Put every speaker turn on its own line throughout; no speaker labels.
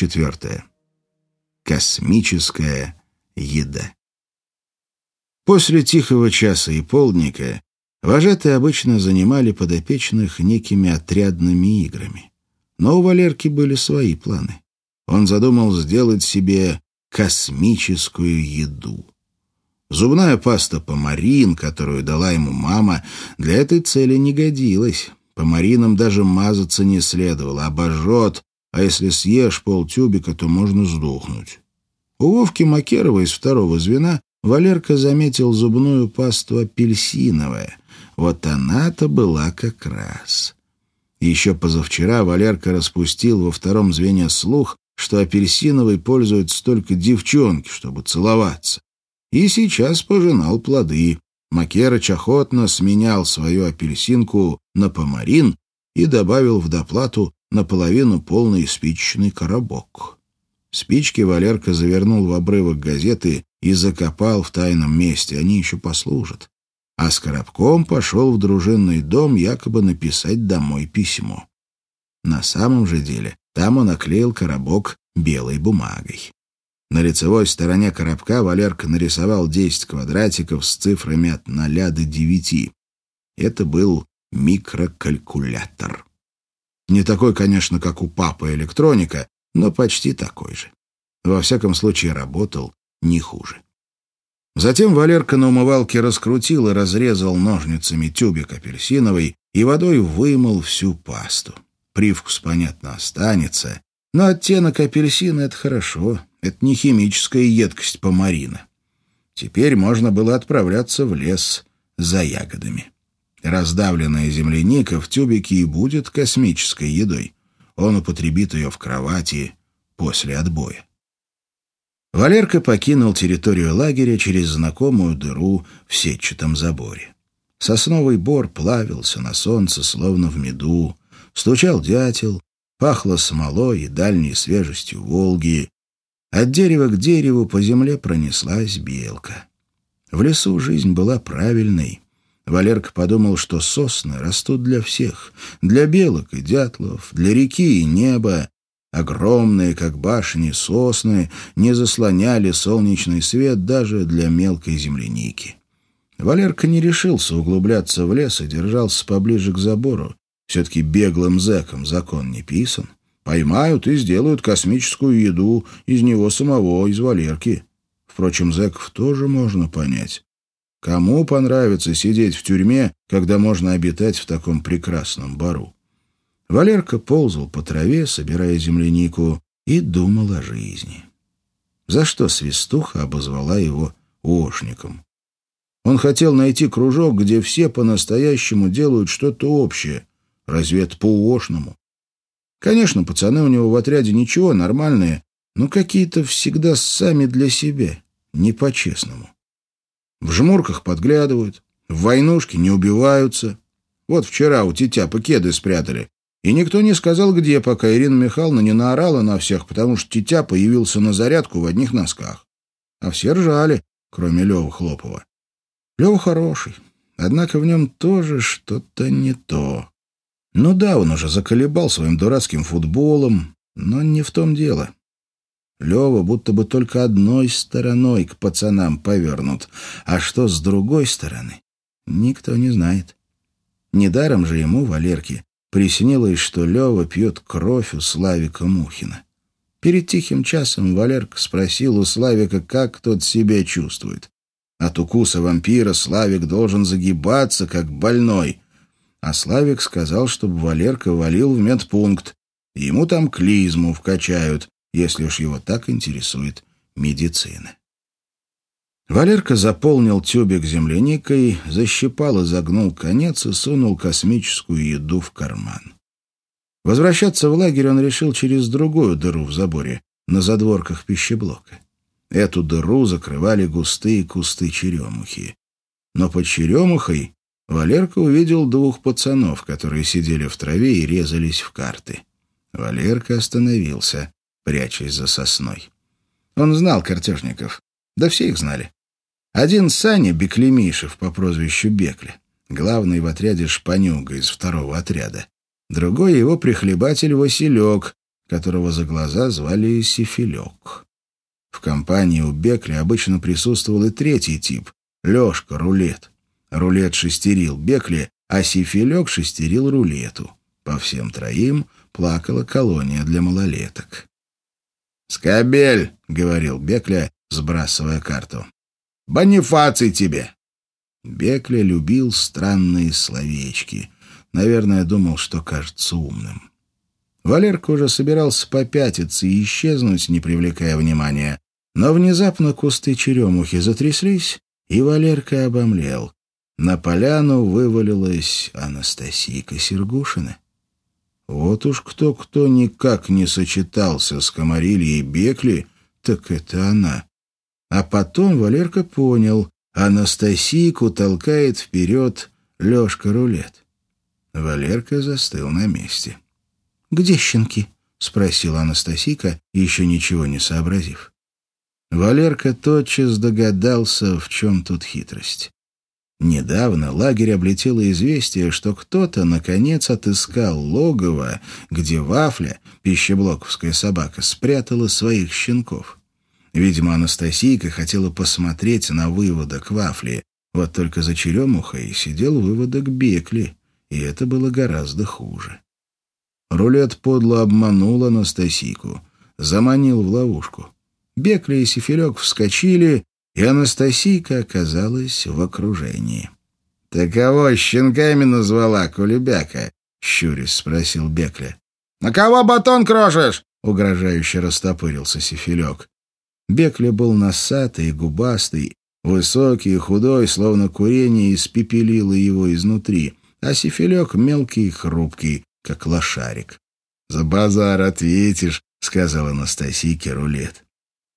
Глава четвертая. Космическая еда. После тихого часа и полдника вожатые обычно занимали подопечных некими отрядными играми. Но у Валерки были свои планы. Он задумал сделать себе космическую еду. Зубная паста помарин, которую дала ему мама, для этой цели не годилась. Помаринам даже мазаться не следовало, обожжет, а если съешь полтюбика, то можно сдохнуть. У Вовки Макерова из второго звена Валерка заметил зубную пасту апельсиновая. Вот она-то была как раз. Еще позавчера Валерка распустил во втором звене слух, что апельсиновой пользуются только девчонки, чтобы целоваться. И сейчас пожинал плоды. Макерыч охотно сменял свою апельсинку на помарин и добавил в доплату наполовину полный спичечный коробок. Спички Валерка завернул в обрывок газеты и закопал в тайном месте, они еще послужат. А с коробком пошел в дружинный дом якобы написать домой письмо. На самом же деле там он оклеил коробок белой бумагой. На лицевой стороне коробка Валерка нарисовал 10 квадратиков с цифрами от 0 до 9. Это был микрокалькулятор. Не такой, конечно, как у папы электроника, но почти такой же. Во всяком случае, работал не хуже. Затем Валерка на умывалке раскрутил и разрезал ножницами тюбик апельсиновый и водой вымыл всю пасту. Привкус, понятно, останется, но оттенок апельсина — это хорошо, это не химическая едкость помарина. Теперь можно было отправляться в лес за ягодами. Раздавленная земляника в тюбике и будет космической едой. Он употребит ее в кровати после отбоя. Валерка покинул территорию лагеря через знакомую дыру в сетчатом заборе. Сосновый бор плавился на солнце, словно в меду. Стучал дятел, пахло смолой и дальней свежестью Волги. От дерева к дереву по земле пронеслась белка. В лесу жизнь была правильной, Валерка подумал, что сосны растут для всех, для белок и дятлов, для реки и неба. Огромные, как башни, сосны не заслоняли солнечный свет даже для мелкой земляники. Валерка не решился углубляться в лес и держался поближе к забору. Все-таки беглым зэком закон не писан. Поймают и сделают космическую еду из него самого, из Валерки. Впрочем, зэков тоже можно понять. Кому понравится сидеть в тюрьме, когда можно обитать в таком прекрасном бару? Валерка ползал по траве, собирая землянику, и думал о жизни. За что свистуха обозвала его ошником? Он хотел найти кружок, где все по-настоящему делают что-то общее. Разве это по-ошному? Конечно, пацаны у него в отряде ничего, нормальные, но какие-то всегда сами для себя, не по-честному. В жмурках подглядывают, в войнушке не убиваются. Вот вчера у тетя кеды спрятали. И никто не сказал, где, пока Ирина Михайловна не наорала на всех, потому что тетя появился на зарядку в одних носках. А все ржали, кроме Лёвы Хлопова. Лёва хороший, однако в нем тоже что-то не то. Ну да, он уже заколебал своим дурацким футболом, но не в том дело. Лева будто бы только одной стороной к пацанам повернут, а что с другой стороны, никто не знает. Недаром же ему, Валерке, приснилось, что Лева пьет кровь у Славика Мухина. Перед тихим часом Валерка спросил у Славика, как тот себя чувствует. От укуса вампира Славик должен загибаться, как больной. А Славик сказал, чтобы Валерка валил в медпункт. Ему там клизму вкачают, если уж его так интересует медицина. Валерка заполнил тюбик земляникой, защипал и загнул конец и сунул космическую еду в карман. Возвращаться в лагерь он решил через другую дыру в заборе, на задворках пищеблока. Эту дыру закрывали густые кусты черемухи. Но под черемухой Валерка увидел двух пацанов, которые сидели в траве и резались в карты. Валерка остановился прячась за сосной. Он знал картежников. Да все их знали. Один Саня Беклемишев по прозвищу Бекли, главный в отряде шпанюга из второго отряда. Другой его прихлебатель Василек, которого за глаза звали Сифилек. В компании у Бекли обычно присутствовал и третий тип — Лешка, рулет. Рулет шестерил Бекли, а Сифилек шестерил рулету. По всем троим плакала колония для малолеток. «Скобель!» — говорил Бекля, сбрасывая карту. «Бонифаций тебе!» Бекля любил странные словечки. Наверное, думал, что кажется умным. Валерка уже собирался попятиться и исчезнуть, не привлекая внимания. Но внезапно кусты черемухи затряслись, и Валерка обомлел. На поляну вывалилась Анастасийка Сергушина. Вот уж кто-кто никак не сочетался с Комарильей Бекли, так это она. А потом Валерка понял, Анастасийку толкает вперед Лешка Рулет. Валерка застыл на месте. «Где щенки?» — спросила Анастасийка, еще ничего не сообразив. Валерка тотчас догадался, в чем тут хитрость. Недавно лагерь облетело известие, что кто-то, наконец, отыскал логово, где Вафля, пищеблоковская собака, спрятала своих щенков. Видимо, Анастасийка хотела посмотреть на выводок Вафли, вот только за черемухой сидел выводок Бекли, и это было гораздо хуже. Рулет подло обманул Анастасийку, заманил в ловушку. Бекли и Сифилек вскочили, и Анастасийка оказалась в окружении. — Ты кого щенками назвала, Кулебяка? — щурясь спросил Бекля. — На кого батон крошишь? — угрожающе растопырился Сифилек. Бекля был носатый губастый, высокий и худой, словно курение испепелило его изнутри, а Сифилек мелкий и хрупкий, как лошарик. — За базар ответишь, — сказала Анастасийке рулет.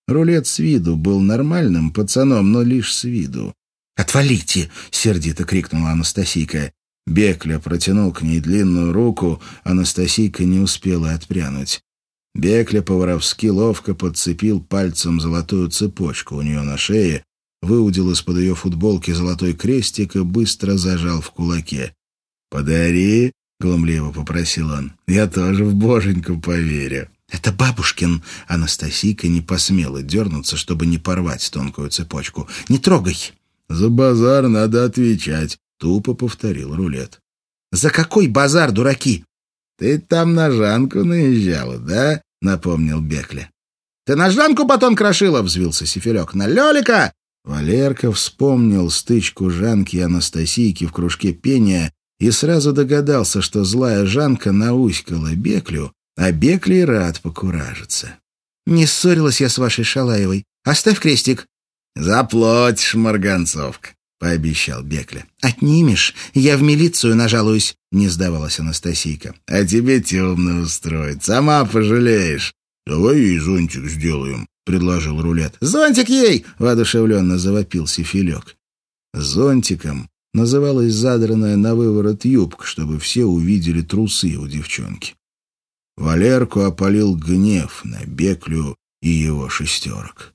Рулет с виду был нормальным пацаном, но лишь с виду. «Отвалите!» — сердито крикнула Анастасийка. Бекля протянул к ней длинную руку, Анастасийка не успела отпрянуть. Бекля по-воровски ловко подцепил пальцем золотую цепочку у нее на шее, выудил из-под ее футболки золотой крестик и быстро зажал в кулаке. «Подари!» — глумливо попросил он. «Я тоже в боженьку поверю». «Это бабушкин!» Анастасийка не посмела дернуться, чтобы не порвать тонкую цепочку. «Не трогай!» «За базар надо отвечать», — тупо повторил рулет. «За какой базар, дураки?» «Ты там на Жанку наезжала, да?» — напомнил Бекля. «Ты на Жанку батон крошила?» — взвился Сифелек. «На Лелика!» Валерка вспомнил стычку Жанки и Анастасийки в кружке пения и сразу догадался, что злая Жанка науськала Беклю, а Бекли рад покуражиться. «Не ссорилась я с вашей Шалаевой. Оставь крестик». «Заплатишь, Марганцовка», — пообещал Бекля. «Отнимешь, я в милицию нажалуюсь», — не сдавалась Анастасийка. «А тебе темно устроить, сама пожалеешь». «Давай ей зонтик сделаем», — предложил рулет. «Зонтик ей!» — воодушевленно завопил Сифилек. Зонтиком называлась задранная на выворот юбка, чтобы все увидели трусы у девчонки. Валерку опалил гнев на Беклю и его шестерок.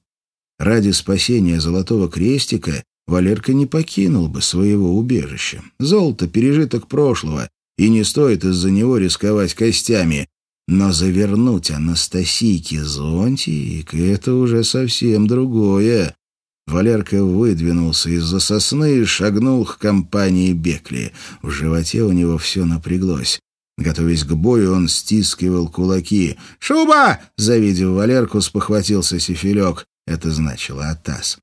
Ради спасения Золотого Крестика Валерка не покинул бы своего убежища. Золото — пережиток прошлого, и не стоит из-за него рисковать костями. Но завернуть Анастасийке зонтик — это уже совсем другое. Валерка выдвинулся из-за сосны и шагнул к компании Бекли. В животе у него все напряглось. Готовясь к бою, он стискивал кулаки. «Шуба!» — завидев Валерку, спохватился Сифилек. Это значило «Атас».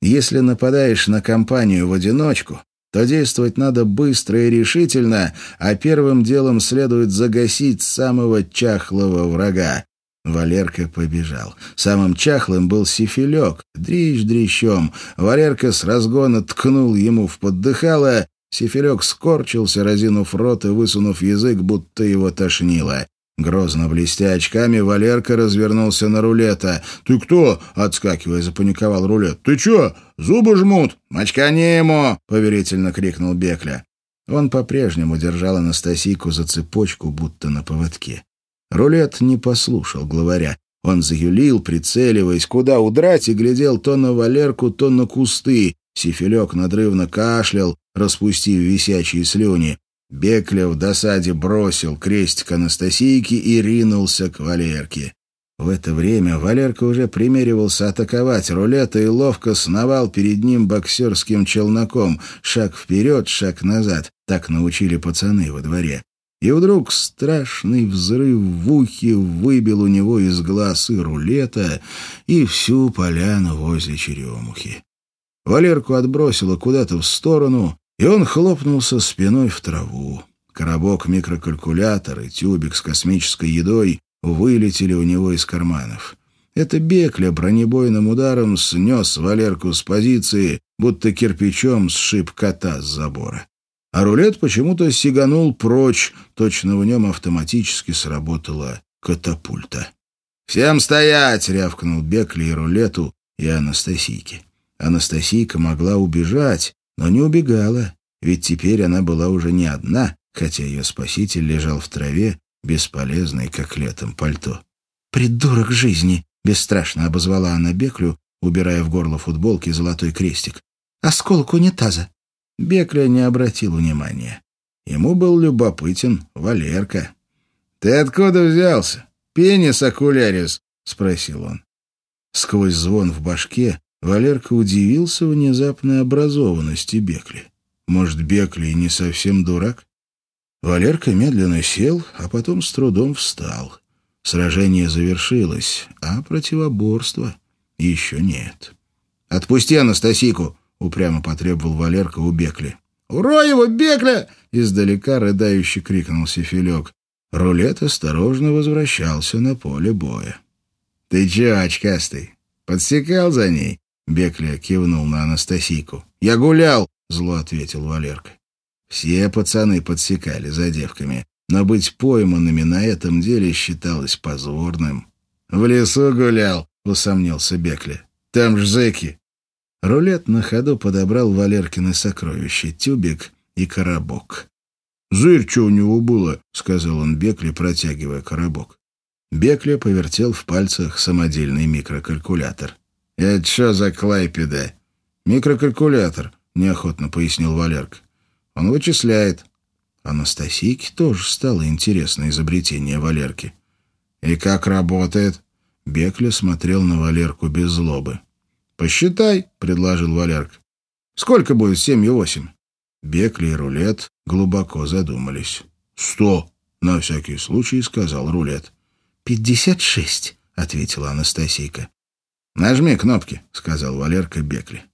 Если нападаешь на компанию в одиночку, то действовать надо быстро и решительно, а первым делом следует загасить самого чахлого врага. Валерка побежал. Самым чахлым был Сифилек, дрищ дрищом. Валерка с разгона ткнул ему в поддыхало, Сифилек скорчился, разинув рот и высунув язык, будто его тошнило. Грозно блестя очками, Валерка развернулся на рулета. «Ты кто?» — отскакивая, запаниковал рулет. «Ты чё? Зубы жмут?» «Очкани ему!» — поверительно крикнул Бекля. Он по-прежнему держал Анастасийку за цепочку, будто на поводке. Рулет не послушал главаря. Он заюлил, прицеливаясь, куда удрать, и глядел то на Валерку, то на кусты. Сифилек надрывно кашлял, распустив висячие слюни. Бекля в досаде бросил крестик Анастасийки и ринулся к Валерке. В это время Валерка уже примеривался атаковать рулета и ловко сновал перед ним боксерским челноком. Шаг вперед, шаг назад. Так научили пацаны во дворе. И вдруг страшный взрыв в ухе выбил у него из глаз и рулета, и всю поляну возле черемухи. Валерку отбросило куда-то в сторону, и он хлопнулся спиной в траву. Коробок микрокалькулятор и тюбик с космической едой вылетели у него из карманов. Это Бекля бронебойным ударом снес Валерку с позиции, будто кирпичом сшиб кота с забора. А рулет почему-то сиганул прочь, точно в нем автоматически сработала катапульта. «Всем стоять!» — рявкнул Бекли и рулету, и Анастасийке. Анастасийка могла убежать, но не убегала, ведь теперь она была уже не одна, хотя ее спаситель лежал в траве, бесполезный, как летом, пальто. «Придурок жизни!» — бесстрашно обозвала она Беклю, убирая в горло футболки золотой крестик. «Осколок унитаза!» Бекля не обратил внимания. Ему был любопытен Валерка. «Ты откуда взялся? Пенис окулярис?» — спросил он. Сквозь звон в башке Валерка удивился внезапной образованности Бекли. Может, Бекли не совсем дурак? Валерка медленно сел, а потом с трудом встал. Сражение завершилось, а противоборства еще нет. «Отпусти Анастасику!» — упрямо потребовал Валерка у Бекли. «Ура его, Бекля!» — издалека рыдающий крикнул Сефилек. Рулет осторожно возвращался на поле боя. «Ты че, очкастый, подсекал за ней?» Бекля кивнул на Анастасийку. «Я гулял!» — зло ответил Валерка. Все пацаны подсекали за девками, но быть пойманными на этом деле считалось позорным. «В лесу гулял», — усомнился Бекля. «Там ж зэки». Рулет на ходу подобрал Валеркины сокровища, тюбик и коробок. «Зырь, что у него было?» — сказал он Бекле, протягивая коробок. Бекля повертел в пальцах самодельный микрокалькулятор. «Это что за клайпеда?» «Микрокалькулятор», — неохотно пояснил Валерка. «Он вычисляет». Анастасийке тоже стало интересно изобретение Валерки. «И как работает?» Бекля смотрел на Валерку без злобы. «Посчитай», — предложил Валерка. «Сколько будет семь и восемь?» Бекли и Рулет глубоко задумались. «Сто», — на всякий случай сказал Рулет. «Пятьдесят шесть», — ответила Анастасийка. «Нажми кнопки», — сказал Валерка Бекли.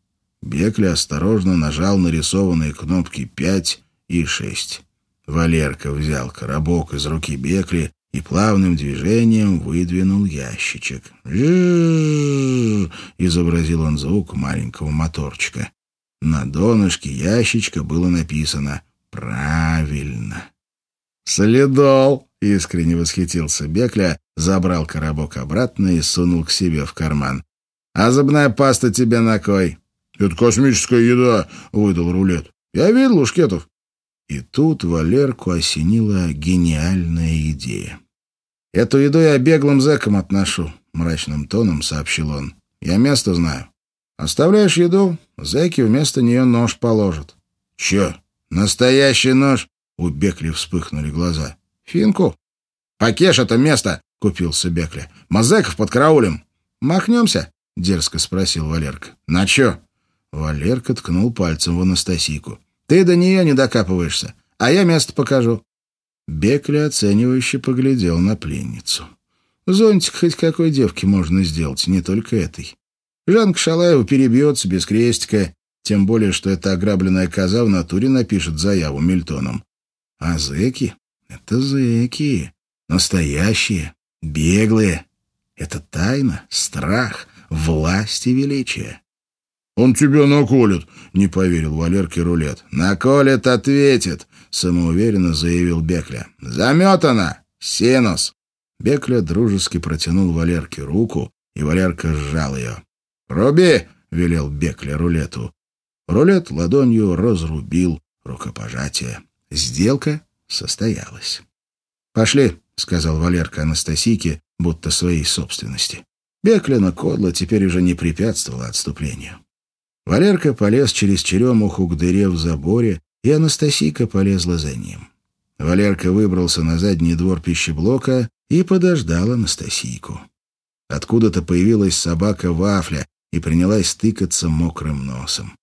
Бекли осторожно нажал нарисованные кнопки пять и шесть. Валерка взял коробок из руки Бекли и плавным движением выдвинул ящичек. Изобразил он звук маленького моторчика. На донышке ящичка было написано «Правильно». «Солидол!» — искренне восхитился Бекля, забрал коробок обратно и сунул к себе в карман. «А зубная паста тебе на кой?» «Это космическая еда», — выдал рулет. «Я видел, Ушкетов». И тут Валерку осенила гениальная идея. «Эту еду я беглым зэкам отношу», — мрачным тоном сообщил он. «Я место знаю. Оставляешь еду, зэки вместо нее нож положат». «Че, настоящий нож?» — у Бекли вспыхнули глаза. «Финку». «Покеш это место!» — купился Бекли. «Мазеков под караулем». «Махнемся?» — дерзко спросил Валерка. «На чё?» Валерка ткнул пальцем в Анастасийку. «Ты до нее не докапываешься, а я место покажу». Бекля оценивающе поглядел на пленницу. «Зонтик хоть какой девке можно сделать, не только этой. Жанка Шалаева перебьется без крестика, тем более, что эта ограбленная коза в натуре напишет заяву Мильтоном. А зэки — это зэки, настоящие, беглые. Это тайна, страх, власть и величие. «Он тебя наколет», — не поверил Валерке Рулет. «Наколет, ответит», — самоуверенно заявил Бекля. «Заметано! Синус!» Бекля дружески протянул Валерке руку, и Валерка сжал ее. «Руби!» — велел Бекля Рулету. Рулет ладонью разрубил рукопожатие. Сделка состоялась. «Пошли», — сказал Валерка Анастасийке, будто своей собственности. Беклина Кодла теперь уже не препятствовала отступлению. Валерка полез через черемуху к дыре в заборе и Анастасийка полезла за ним. Валерка выбрался на задний двор пищеблока и подождал Анастасийку. Откуда-то появилась собака Вафля и принялась тыкаться мокрым носом.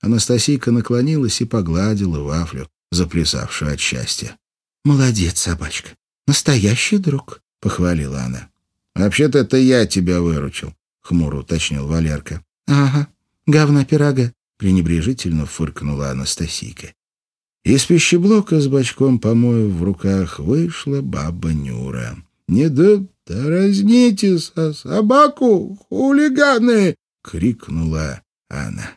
Анастасийка наклонилась и погладила Вафлю, заплясавшую от счастья. «Молодец, собачка, настоящий друг», — похвалила она. «Вообще-то это я тебя выручил», — хмуро уточнил Валерка. «Ага, говна пирога», — пренебрежительно фыркнула Анастасийка. Из пищеблока с бачком помоев в руках вышла баба Нюра. «Не да дразните собаку, хулиганы!» — крикнула она.